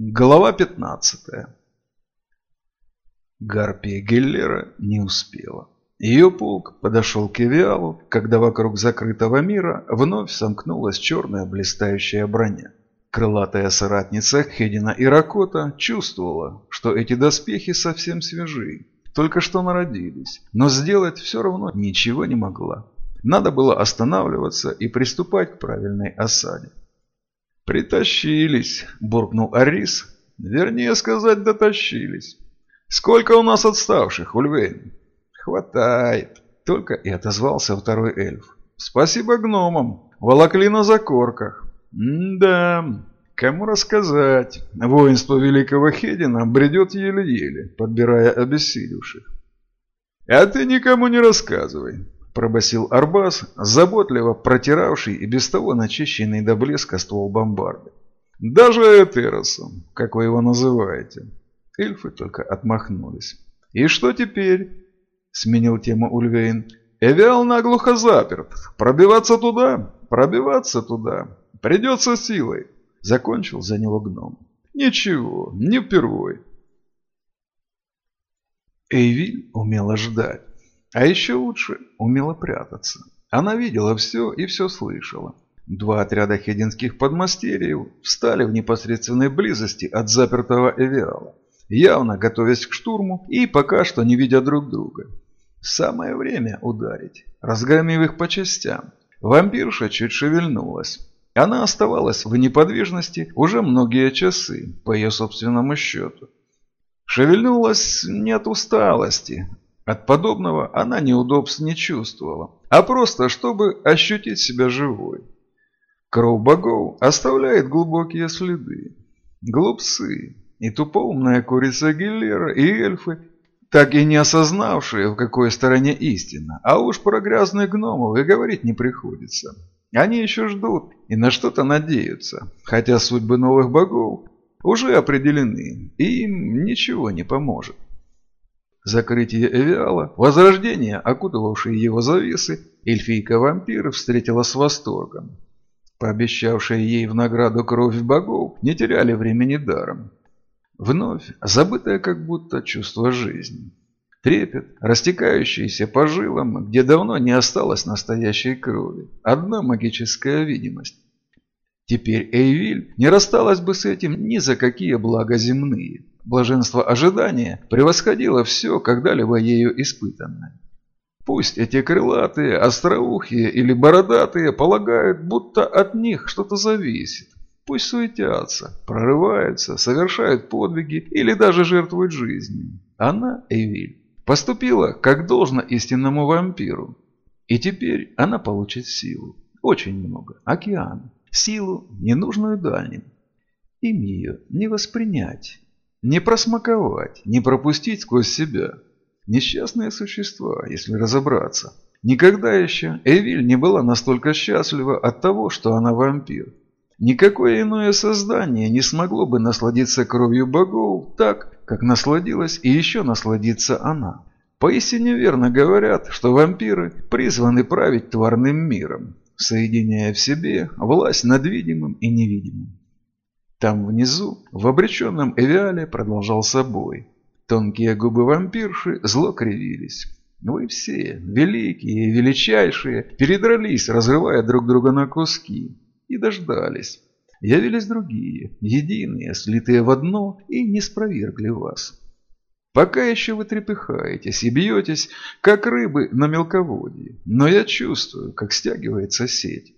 Глава 15 Гарпия Геллера не успела. Ее полк подошел к Эвиалу, когда вокруг закрытого мира вновь сомкнулась черная блистающая броня. Крылатая соратница Хедина и Ракота чувствовала, что эти доспехи совсем свежи, только что народились, но сделать все равно ничего не могла. Надо было останавливаться и приступать к правильной осаде. «Притащились», – буркнул Арис. «Вернее сказать, дотащились. Сколько у нас отставших, Ульвейн?» «Хватает», – только и отозвался второй эльф. «Спасибо гномам. Волокли на закорках». «Да, кому рассказать? Воинство великого Хедина бредет еле-еле, подбирая обессилевших». «А ты никому не рассказывай пробасил Арбас, заботливо протиравший и без того начищенный до блеска ствол бомбарды. «Даже Этеросом, как вы его называете». Эльфы только отмахнулись. «И что теперь?» – сменил тему Ульвейн. «Эвиал наглухо заперт. Пробиваться туда? Пробиваться туда. Придется силой». Закончил за него гном. «Ничего, не впервой». Эйвиль умела ждать. А еще лучше умела прятаться. Она видела все и все слышала. Два отряда хединских подмастерьев встали в непосредственной близости от запертого Эвиала, явно готовясь к штурму и пока что не видя друг друга. Самое время ударить, разгромив их по частям. Вампирша чуть шевельнулась. Она оставалась в неподвижности уже многие часы, по ее собственному счету. Шевельнулась не от усталости, от подобного она неудобств не чувствовала, а просто чтобы ощутить себя живой. Кровь богов оставляет глубокие следы. Глупцы и тупоумная курица Гиллера и эльфы, так и не осознавшие, в какой стороне истина, а уж про грязных гномов и говорить не приходится. Они еще ждут и на что-то надеются, хотя судьбы новых богов уже определены, и им ничего не поможет. Закрытие Эвиала, возрождение, окутывавшее его завесы, эльфийка-вампир встретила с восторгом. Пообещавшие ей в награду кровь богов не теряли времени даром. Вновь забытое как будто чувство жизни. Трепет, растекающийся по жилам, где давно не осталось настоящей крови. Одна магическая видимость. Теперь Эйвиль не рассталась бы с этим ни за какие блага земные. Блаженство ожидания превосходило все, когда-либо ею испытанное. Пусть эти крылатые, остроухие или бородатые полагают, будто от них что-то зависит. Пусть суетятся, прорываются, совершают подвиги или даже жертвуют жизнью. Она, Эвиль, поступила, как должно истинному вампиру. И теперь она получит силу. Очень много. Океан. Силу, ненужную дальним. Им ее не воспринять. Не просмаковать, не пропустить сквозь себя. Несчастные существа, если разобраться. Никогда еще Эвиль не была настолько счастлива от того, что она вампир. Никакое иное создание не смогло бы насладиться кровью богов так, как насладилась и еще насладится она. Поистине верно говорят, что вампиры призваны править тварным миром, соединяя в себе власть над видимым и невидимым. Там внизу, в обреченном Эвиале, продолжался бой. Тонкие губы вампирши зло кривились. Вы все, великие и величайшие, передрались, разрывая друг друга на куски. И дождались. Явились другие, единые, слитые в одно, и не спровергли вас. Пока еще вы трепыхаетесь и бьетесь, как рыбы на мелководье, но я чувствую, как стягивается сеть.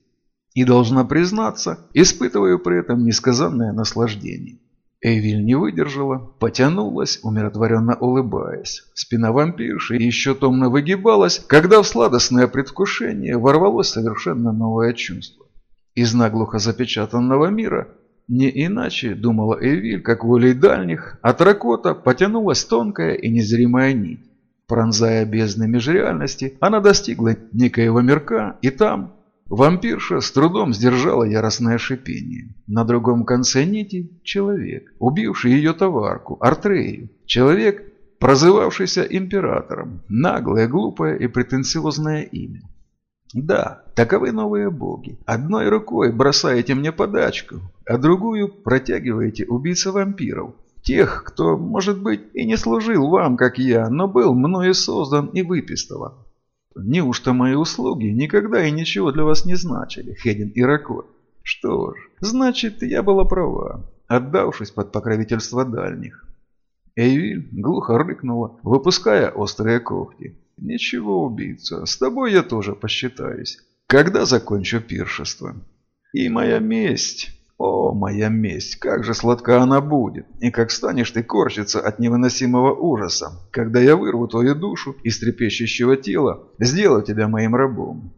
И, должна признаться, испытываю при этом несказанное наслаждение. Эвиль не выдержала, потянулась, умиротворенно улыбаясь. Спина вампирши еще томно выгибалась, когда в сладостное предвкушение ворвалось совершенно новое чувство. Из наглухо запечатанного мира не иначе, думала Эвиль, как волей дальних, от ракота потянулась тонкая и незримая нить. Пронзая бездны межреальности, она достигла некоего мирка, и там, Вампирша с трудом сдержала яростное шипение. На другом конце нити – человек, убивший ее товарку, Артрею. Человек, прозывавшийся императором. Наглое, глупое и претенциозное имя. Да, таковы новые боги. Одной рукой бросаете мне подачку, а другую протягиваете убийца вампиров. Тех, кто, может быть, и не служил вам, как я, но был мною создан и выпистован. Неужто мои услуги никогда и ничего для вас не значили, Хедин и Ракот? Что ж, значит, я была права, отдавшись под покровительство дальних. Эйвиль глухо рыкнула, выпуская острые когти. «Ничего, убийца, с тобой я тоже посчитаюсь. Когда закончу пиршество?» «И моя месть...» О, моя месть, как же сладка она будет, и как станешь ты корчиться от невыносимого ужаса, когда я вырву твою душу из трепещущего тела, сделаю тебя моим рабом.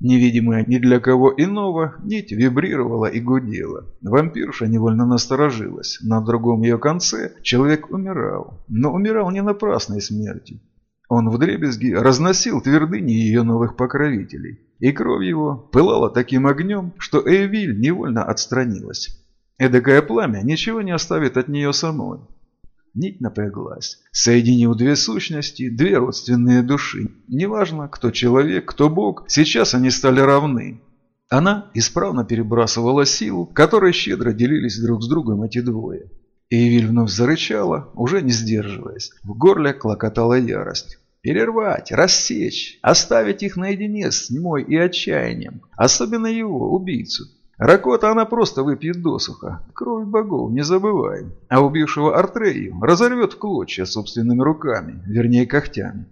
Невидимая ни для кого иного, нить вибрировала и гудела. Вампирша невольно насторожилась. На другом ее конце человек умирал, но умирал не напрасной смертью. Он вдребезги разносил твердыни ее новых покровителей, и кровь его пылала таким огнем, что Эйвиль невольно отстранилась. Эдакое пламя ничего не оставит от нее самой. Нить напряглась, соединив две сущности, две родственные души. Неважно, кто человек, кто бог, сейчас они стали равны. Она исправно перебрасывала силу, которой щедро делились друг с другом эти двое. Эйвиль вновь зарычала, уже не сдерживаясь. В горле клокотала ярость. Перервать, рассечь, оставить их наедине с тьмой и отчаянием. Особенно его, убийцу. Ракота она просто выпьет досуха. Кровь богов, не забывай. А убившего Артрею разорвет в клочья собственными руками, вернее когтями.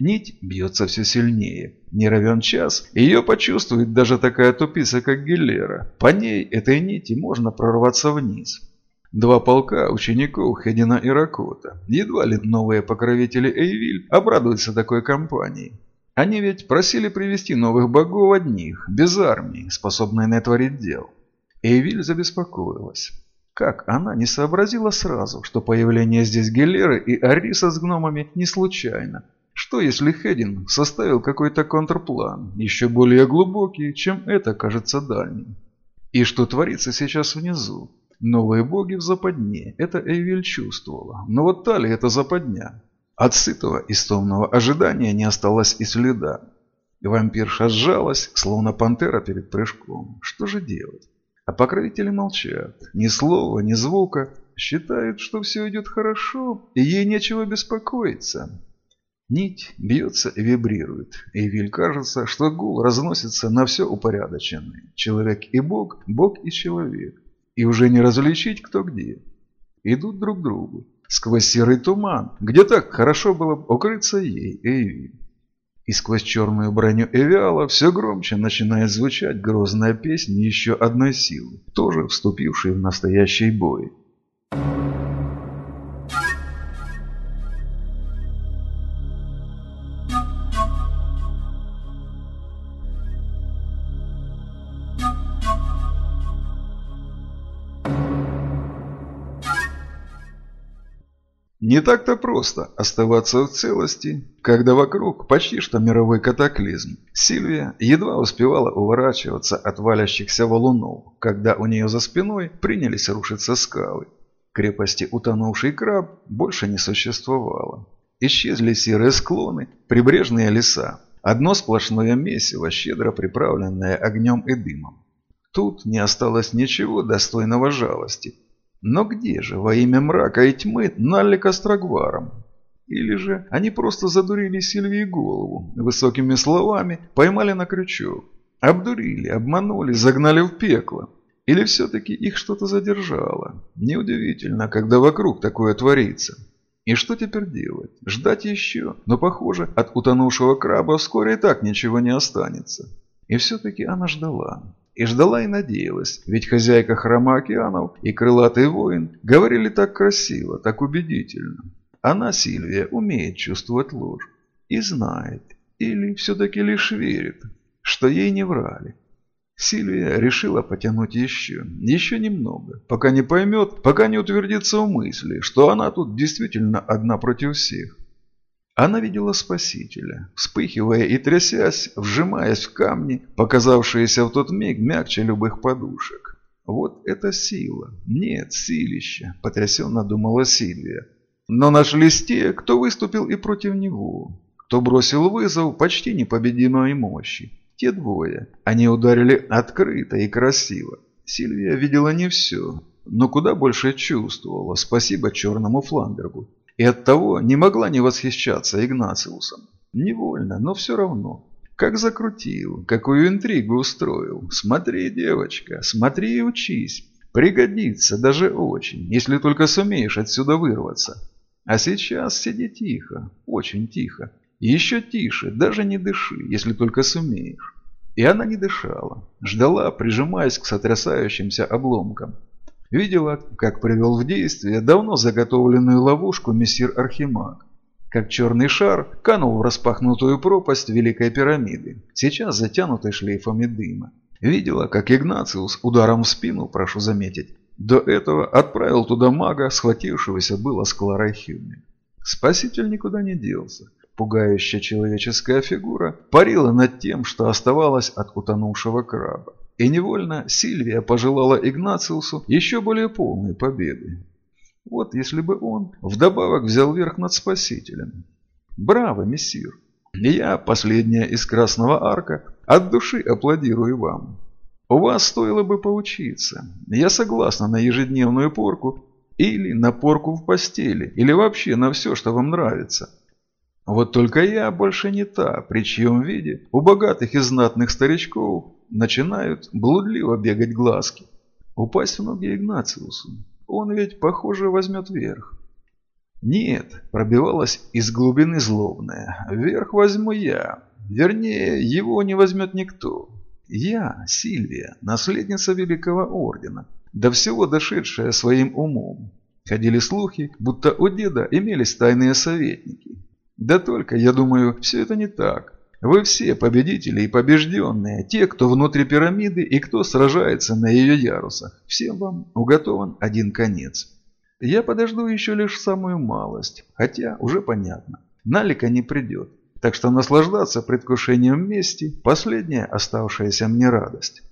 Нить бьется все сильнее. Не равен час, ее почувствует даже такая тупица, как Гиллера. По ней, этой нити, можно прорваться вниз. Два полка учеников Хедина и Ракота, едва ли новые покровители Эйвиль, обрадуются такой компании. Они ведь просили привести новых богов одних, без армии, способной натворить дел. Эйвиль забеспокоилась. Как она не сообразила сразу, что появление здесь Гелеры и Ариса с гномами не случайно? Что если Хедин составил какой-то контрплан, еще более глубокий, чем это кажется дальним? И что творится сейчас внизу? Новые боги в западне, это Эйвиль чувствовала. Но вот та ли это западня? От сытого истомного ожидания не осталось и следа. Вампирша сжалась, словно пантера перед прыжком. Что же делать? А покровители молчат. Ни слова, ни звука. Считают, что все идет хорошо, и ей нечего беспокоиться. Нить бьется и вибрирует. Эйвиль кажется, что гул разносится на все упорядоченное. Человек и Бог, Бог и человек и уже не различить кто где. Идут друг к другу, сквозь серый туман, где так хорошо было укрыться ей, Эйви. И сквозь черную броню Эвиала все громче начинает звучать грозная песня еще одной силы, тоже вступившей в настоящий бой. Не так-то просто оставаться в целости, когда вокруг почти что мировой катаклизм. Сильвия едва успевала уворачиваться от валящихся валунов, когда у нее за спиной принялись рушиться скалы. Крепости утонувший краб больше не существовало. Исчезли серые склоны, прибрежные леса. Одно сплошное месиво, щедро приправленное огнем и дымом. Тут не осталось ничего достойного жалости, но где же во имя мрака и тьмы Налли Кострогваром? Или же они просто задурили Сильвии голову, высокими словами поймали на крючок, обдурили, обманули, загнали в пекло? Или все-таки их что-то задержало? Неудивительно, когда вокруг такое творится. И что теперь делать? Ждать еще? Но, похоже, от утонувшего краба вскоре и так ничего не останется. И все-таки она ждала. И ждала и надеялась, ведь хозяйка храма океанов и крылатый воин говорили так красиво, так убедительно. Она, Сильвия, умеет чувствовать ложь и знает, или все-таки лишь верит, что ей не врали. Сильвия решила потянуть еще, еще немного, пока не поймет, пока не утвердится в мысли, что она тут действительно одна против всех. Она видела Спасителя, вспыхивая и трясясь, вжимаясь в камни, показавшиеся в тот миг мягче любых подушек. Вот это сила. Нет, силища, потрясенно думала Сильвия. Но нашлись те, кто выступил и против него. кто бросил вызов почти непобедимой мощи. Те двое. Они ударили открыто и красиво. Сильвия видела не все, но куда больше чувствовала, спасибо черному Фламбергу. И оттого не могла не восхищаться Игнациусом. Невольно, но все равно. Как закрутил, какую интригу устроил. Смотри, девочка, смотри и учись. Пригодится даже очень, если только сумеешь отсюда вырваться. А сейчас сиди тихо, очень тихо. Еще тише, даже не дыши, если только сумеешь. И она не дышала, ждала, прижимаясь к сотрясающимся обломкам. Видела, как привел в действие давно заготовленную ловушку мессир Архимаг. Как черный шар канул в распахнутую пропасть Великой пирамиды, сейчас затянутой шлейфами дыма. Видела, как Игнациус ударом в спину, прошу заметить, до этого отправил туда мага, схватившегося было с Кларой Хюмель. Спаситель никуда не делся. Пугающая человеческая фигура парила над тем, что оставалось от утонувшего краба. И невольно Сильвия пожелала Игнациусу еще более полной победы. Вот если бы он вдобавок взял верх над Спасителем. Браво, мессир! Я, последняя из Красного Арка, от души аплодирую вам. У вас стоило бы поучиться. Я согласна на ежедневную порку или на порку в постели, или вообще на все, что вам нравится. Вот только я больше не та, при чьем виде у богатых и знатных старичков начинают блудливо бегать глазки. Упасть в ноги Игнациусу. Он ведь, похоже, возьмет верх. Нет, пробивалась из глубины злобная. Верх возьму я. Вернее, его не возьмет никто. Я, Сильвия, наследница Великого Ордена, до всего дошедшая своим умом. Ходили слухи, будто у деда имелись тайные советники. Да только, я думаю, все это не так. Вы все победители и побежденные, те, кто внутри пирамиды и кто сражается на ее ярусах. Всем вам уготован один конец. Я подожду еще лишь самую малость, хотя уже понятно. Налика не придет. Так что наслаждаться предвкушением мести – последняя оставшаяся мне радость.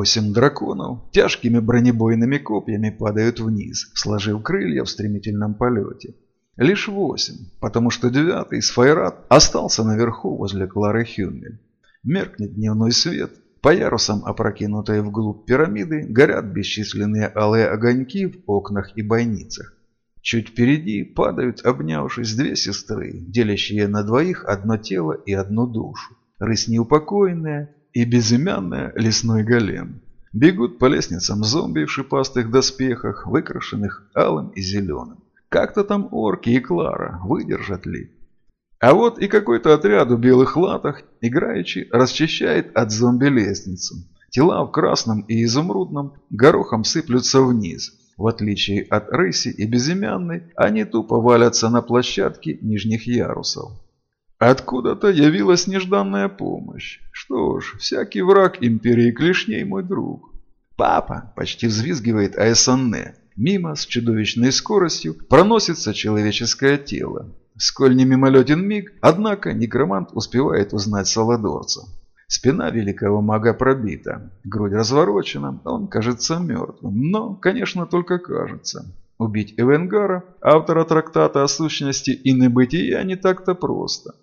Восемь драконов тяжкими бронебойными копьями падают вниз, сложив крылья в стремительном полете. Лишь восемь, потому что девятый, Сфайрат, остался наверху возле Клары Хюнмель. Меркнет дневной свет, по ярусам опрокинутые вглубь пирамиды горят бесчисленные алые огоньки в окнах и бойницах. Чуть впереди падают, обнявшись, две сестры, делящие на двоих одно тело и одну душу. Рысь неупокоенная и безымянная лесной голем. Бегут по лестницам зомби в шипастых доспехах, выкрашенных алым и зеленым. Как-то там орки и Клара, выдержат ли? А вот и какой-то отряд в белых латах, играючи, расчищает от зомби лестницу. Тела в красном и изумрудном горохом сыплются вниз. В отличие от рыси и безымянной, они тупо валятся на площадке нижних ярусов. Откуда-то явилась нежданная помощь. Что ж, всякий враг империи клешней мой друг. «Папа!» – почти взвизгивает Айсанне. Мимо с чудовищной скоростью проносится человеческое тело. Сколь не мимолетен миг, однако некромант успевает узнать Саладорца. Спина великого мага пробита, грудь разворочена, он кажется мертвым, но, конечно, только кажется. Убить Эвенгара, автора трактата о сущности и небытия, не так-то просто.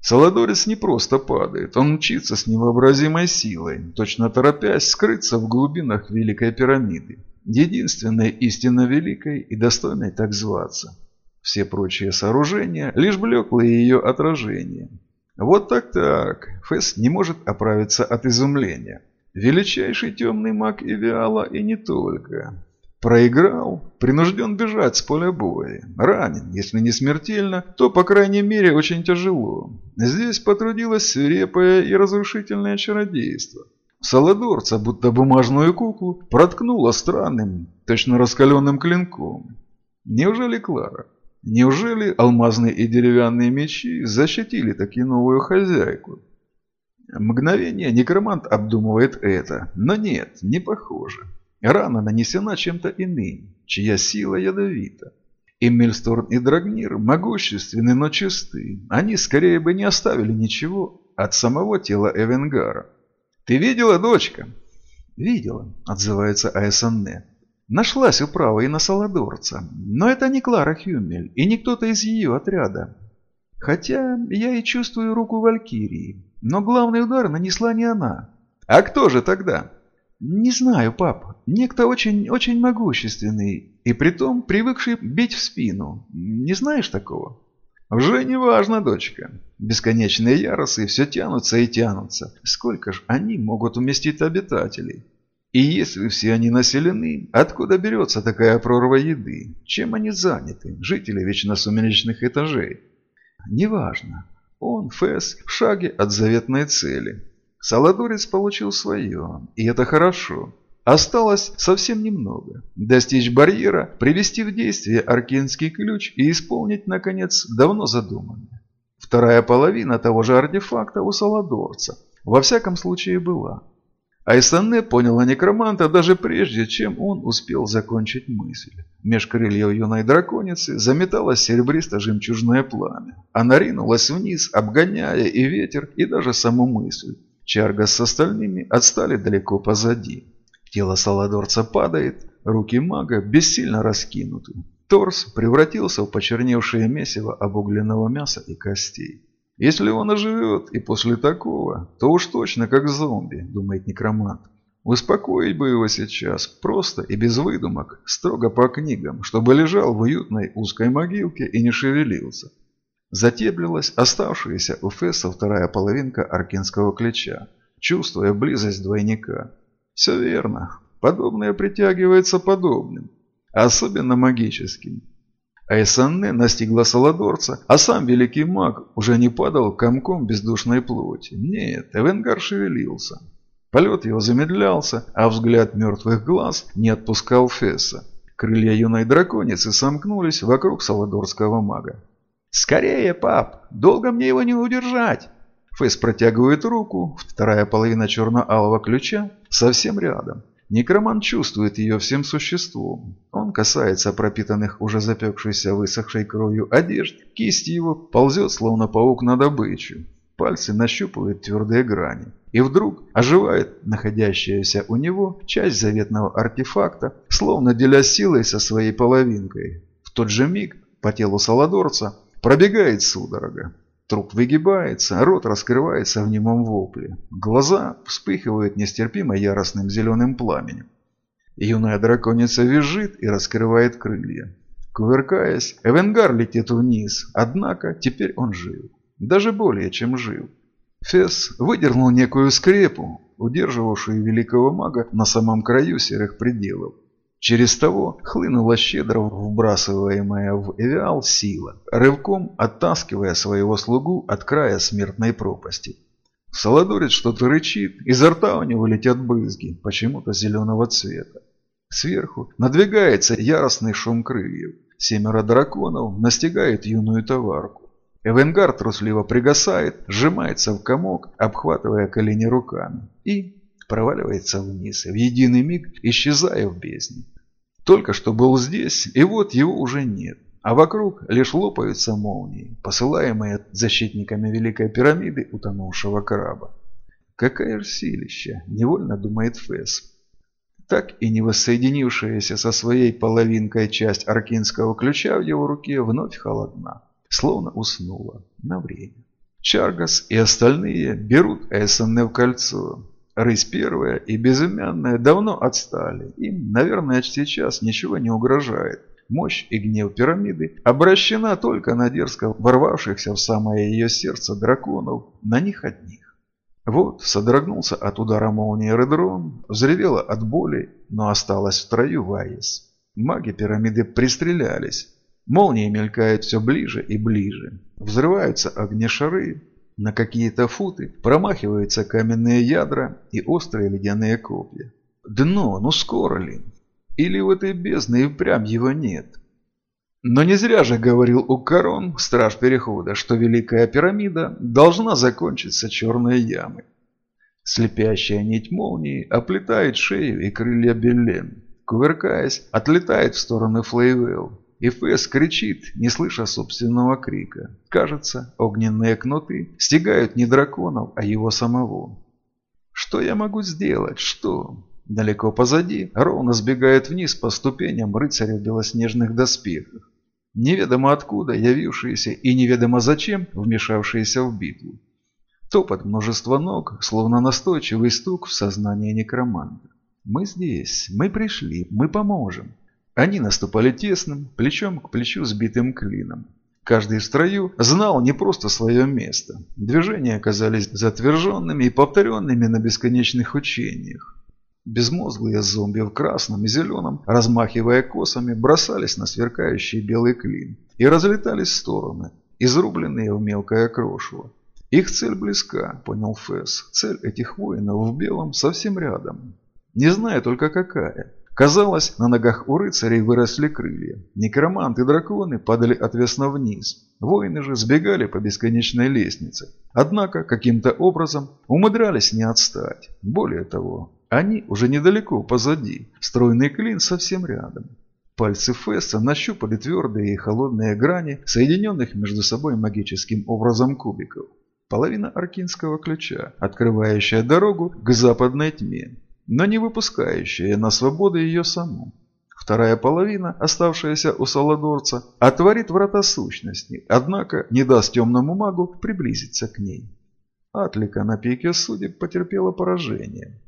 Саладорец не просто падает, он мчится с невообразимой силой, точно торопясь скрыться в глубинах Великой пирамиды, единственной истинно великой и достойной так зваться. Все прочие сооружения – лишь блеклые ее отражения. Вот так-так, Фесс не может оправиться от изумления. Величайший темный маг Эвиала и не только. Проиграл, принужден бежать с поля боя. Ранен, если не смертельно, то, по крайней мере, очень тяжело. Здесь потрудилось свирепое и разрушительное чародейство. Саладорца, будто бумажную куклу, проткнуло странным, точно раскаленным клинком. Неужели Клара? Неужели алмазные и деревянные мечи защитили таки новую хозяйку? Мгновение некромант обдумывает это, но нет, не похоже. Рана нанесена чем-то иным, чья сила ядовита. И Мильсторн, и Драгнир могущественны, но чисты. Они скорее бы не оставили ничего от самого тела Эвенгара. «Ты видела, дочка?» «Видела», — отзывается Айсанне. «Нашлась управа и на Саладорца. Но это не Клара Хюмель и не кто-то из ее отряда. Хотя я и чувствую руку Валькирии. Но главный удар нанесла не она. А кто же тогда?» «Не знаю, пап. Некто очень-очень могущественный и притом привыкший бить в спину. Не знаешь такого?» «Уже не важно, дочка. Бесконечные яросы все тянутся и тянутся. Сколько ж они могут уместить обитателей? И если все они населены, откуда берется такая прорва еды? Чем они заняты, жители вечно сумеречных этажей? Неважно. Он, Фэс, в шаге от заветной цели. Саладорец получил свое, и это хорошо. Осталось совсем немного. Достичь барьера, привести в действие аркенский ключ и исполнить, наконец, давно задуманное. Вторая половина того же артефакта у Саладорца. Во всяком случае была. Айсанне поняла некроманта даже прежде, чем он успел закончить мысль. Меж крыльев юной драконицы заметалось серебристо-жемчужное пламя. Она ринулась вниз, обгоняя и ветер, и даже саму мысль. Чарга с остальными отстали далеко позади. Тело Саладорца падает, руки мага бессильно раскинуты. Торс превратился в почерневшее месиво обугленного мяса и костей. Если он оживет и после такого, то уж точно как зомби, думает некромант. Успокоить бы его сейчас, просто и без выдумок, строго по книгам, чтобы лежал в уютной узкой могилке и не шевелился. Затеплилась оставшаяся у Фесса вторая половинка аркинского ключа, чувствуя близость двойника. Все верно. Подобное притягивается подобным. Особенно магическим. Айсанне настигла Саладорца, а сам великий маг уже не падал комком бездушной плоти. Нет, Эвенгар шевелился. Полет его замедлялся, а взгляд мертвых глаз не отпускал Фесса. Крылья юной драконицы сомкнулись вокруг саладорского мага. «Скорее, пап! Долго мне его не удержать!» Фэс протягивает руку, вторая половина черно-алого ключа совсем рядом. Некроман чувствует ее всем существом. Он касается пропитанных уже запекшейся высохшей кровью одежд. Кисть его ползет, словно паук на добычу. Пальцы нащупывают твердые грани. И вдруг оживает находящаяся у него часть заветного артефакта, словно деля силой со своей половинкой. В тот же миг по телу Саладорца Пробегает судорога. Труп выгибается, рот раскрывается в немом вопле. Глаза вспыхивают нестерпимо яростным зеленым пламенем. Юная драконица визжит и раскрывает крылья. Кувыркаясь, Эвенгар летит вниз, однако теперь он жив. Даже более, чем жив. Фес выдернул некую скрепу, удерживавшую великого мага на самом краю серых пределов. Через того хлынула щедро вбрасываемая в Эвиал сила, рывком оттаскивая своего слугу от края смертной пропасти. Солодорец что-то рычит, изо рта у него летят брызги, почему-то зеленого цвета. Сверху надвигается яростный шум крыльев. Семеро драконов настигает юную товарку. Эвенгар трусливо пригасает, сжимается в комок, обхватывая колени руками. И проваливается вниз, в единый миг исчезая в бездне. Только что был здесь, и вот его уже нет. А вокруг лишь лопаются молнии, посылаемые защитниками Великой Пирамиды утонувшего краба. Какая же силища, невольно думает Фесс. Так и не воссоединившаяся со своей половинкой часть аркинского ключа в его руке вновь холодна, словно уснула на время. Чаргас и остальные берут Эссене в кольцо, Рысь первая и безымянная давно отстали. Им, наверное, сейчас ничего не угрожает. Мощь и гнев пирамиды обращена только на дерзко ворвавшихся в самое ее сердце драконов, на них одних. Вот содрогнулся от удара молнии Редрон, взревела от боли, но осталась в строю Вайес. Маги пирамиды пристрелялись. Молнии мелькают все ближе и ближе. Взрываются огнешары, на какие-то футы промахиваются каменные ядра и острые ледяные копья. Дно, ну скоро ли? Или в этой бездне и прям его нет? Но не зря же говорил Укарон, страж Перехода, что Великая Пирамида должна закончиться черной ямой. Слепящая нить молнии оплетает шею и крылья Беллен. Кувыркаясь, отлетает в стороны Флейвелл. И Фэс кричит, не слыша собственного крика. Кажется, огненные кноты стягают не драконов, а его самого. Что я могу сделать? Что? Далеко позади ровно сбегает вниз по ступеням рыцаря в белоснежных доспехах. Неведомо откуда явившиеся и неведомо зачем вмешавшиеся в битву. Топот множества ног, словно настойчивый стук в сознание некроманта. «Мы здесь, мы пришли, мы поможем». Они наступали тесным, плечом к плечу сбитым клином. Каждый в строю знал не просто свое место. Движения оказались затверженными и повторенными на бесконечных учениях. Безмозглые зомби в красном и зеленом, размахивая косами, бросались на сверкающий белый клин и разлетались в стороны, изрубленные в мелкое крошево. Их цель близка, понял Фэс. Цель этих воинов в белом совсем рядом. Не знаю только какая. Казалось, на ногах у рыцарей выросли крылья. Некроманты и драконы падали отвесно вниз. Воины же сбегали по бесконечной лестнице. Однако, каким-то образом, умудрялись не отстать. Более того, они уже недалеко позади. Стройный клин совсем рядом. Пальцы Фесса нащупали твердые и холодные грани, соединенных между собой магическим образом кубиков. Половина аркинского ключа, открывающая дорогу к западной тьме но не выпускающая на свободу ее саму. Вторая половина, оставшаяся у Саладорца, отворит врата сущности, однако не даст темному магу приблизиться к ней. Атлика на пике судеб потерпела поражение.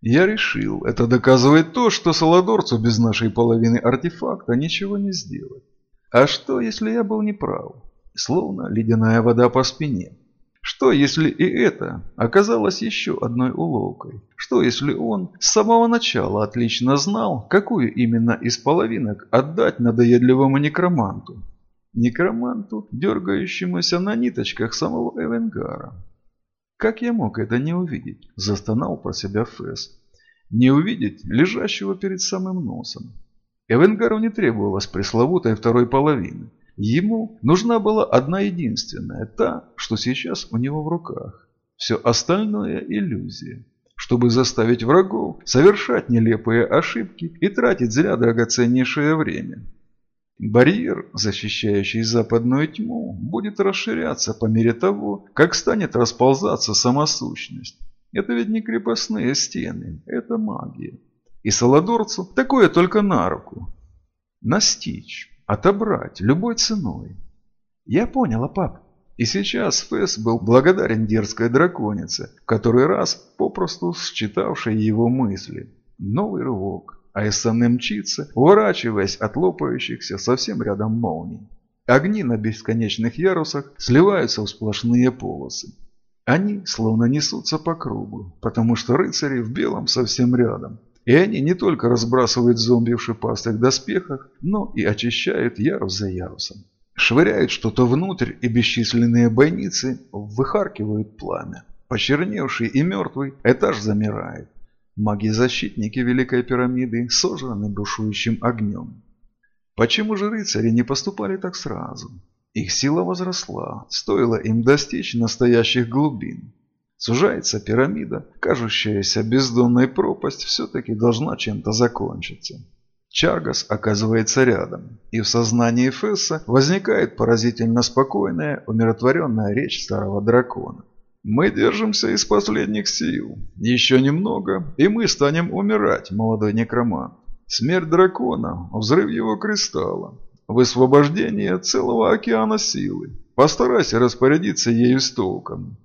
Я решил, это доказывает то, что Саладорцу без нашей половины артефакта ничего не сделать. А что, если я был неправ? Словно ледяная вода по спине. Что, если и это оказалось еще одной уловкой? Что, если он с самого начала отлично знал, какую именно из половинок отдать надоедливому некроманту? Некроманту, дергающемуся на ниточках самого Эвенгара. Как я мог это не увидеть? Застонал про себя Фэс. Не увидеть лежащего перед самым носом. Эвенгару не требовалось пресловутой второй половины. Ему нужна была одна единственная, та, что сейчас у него в руках. Все остальное – иллюзия. Чтобы заставить врагов совершать нелепые ошибки и тратить зря драгоценнейшее время. Барьер, защищающий западную тьму, будет расширяться по мере того, как станет расползаться сама сущность. Это ведь не крепостные стены, это магия. И Саладорцу такое только на руку. Настичь. Отобрать любой ценой. Я поняла, пап. И сейчас Фэс был благодарен дерзкой драконице, в который раз попросту считавшей его мысли. Новый рывок, а СН мчится, уворачиваясь от лопающихся совсем рядом молний. Огни на бесконечных ярусах сливаются в сплошные полосы. Они словно несутся по кругу, потому что рыцари в белом совсем рядом. И они не только разбрасывают зомби в шипастых доспехах, но и очищают ярус за ярусом. Швыряют что-то внутрь, и бесчисленные бойницы выхаркивают пламя. Почерневший и мертвый этаж замирает. Маги-защитники Великой Пирамиды сожраны бушующим огнем. Почему же рыцари не поступали так сразу? Их сила возросла, стоило им достичь настоящих глубин. Сужается пирамида, кажущаяся бездонной пропасть все-таки должна чем-то закончиться. Чаргас оказывается рядом, и в сознании Фесса возникает поразительно спокойная, умиротворенная речь старого дракона. «Мы держимся из последних сил. Еще немного, и мы станем умирать, молодой некромант. Смерть дракона, взрыв его кристалла, высвобождение целого океана силы. Постарайся распорядиться ею с толком.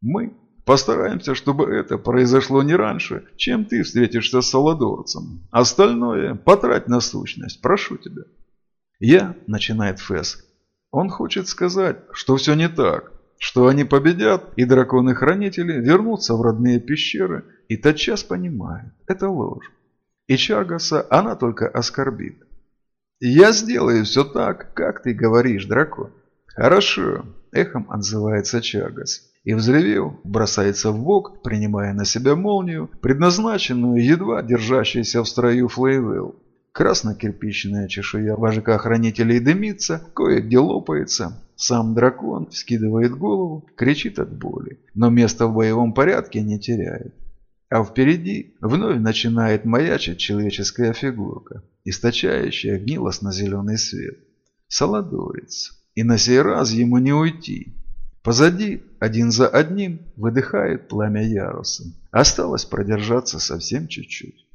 Мы Постараемся, чтобы это произошло не раньше, чем ты встретишься с Саладорцем. Остальное потрать на сущность, прошу тебя. Я, начинает Фэс. Он хочет сказать, что все не так, что они победят, и драконы-хранители вернутся в родные пещеры, и тотчас понимает, это ложь. И Чаргаса она только оскорбит. «Я сделаю все так, как ты говоришь, дракон». «Хорошо», – эхом отзывается Чаргас и, взревев, бросается в бок, принимая на себя молнию, предназначенную едва держащейся в строю Флейвелл. Красно-кирпичная чешуя вожака-хранителей дымится, кое-где лопается. Сам дракон вскидывает голову, кричит от боли, но место в боевом порядке не теряет. а впереди вновь начинает маячить человеческая фигурка, источающая гнилостно-зеленый свет. Солодорец. И на сей раз ему не уйти. Позади, один за одним, выдыхает пламя яруса. Осталось продержаться совсем чуть-чуть.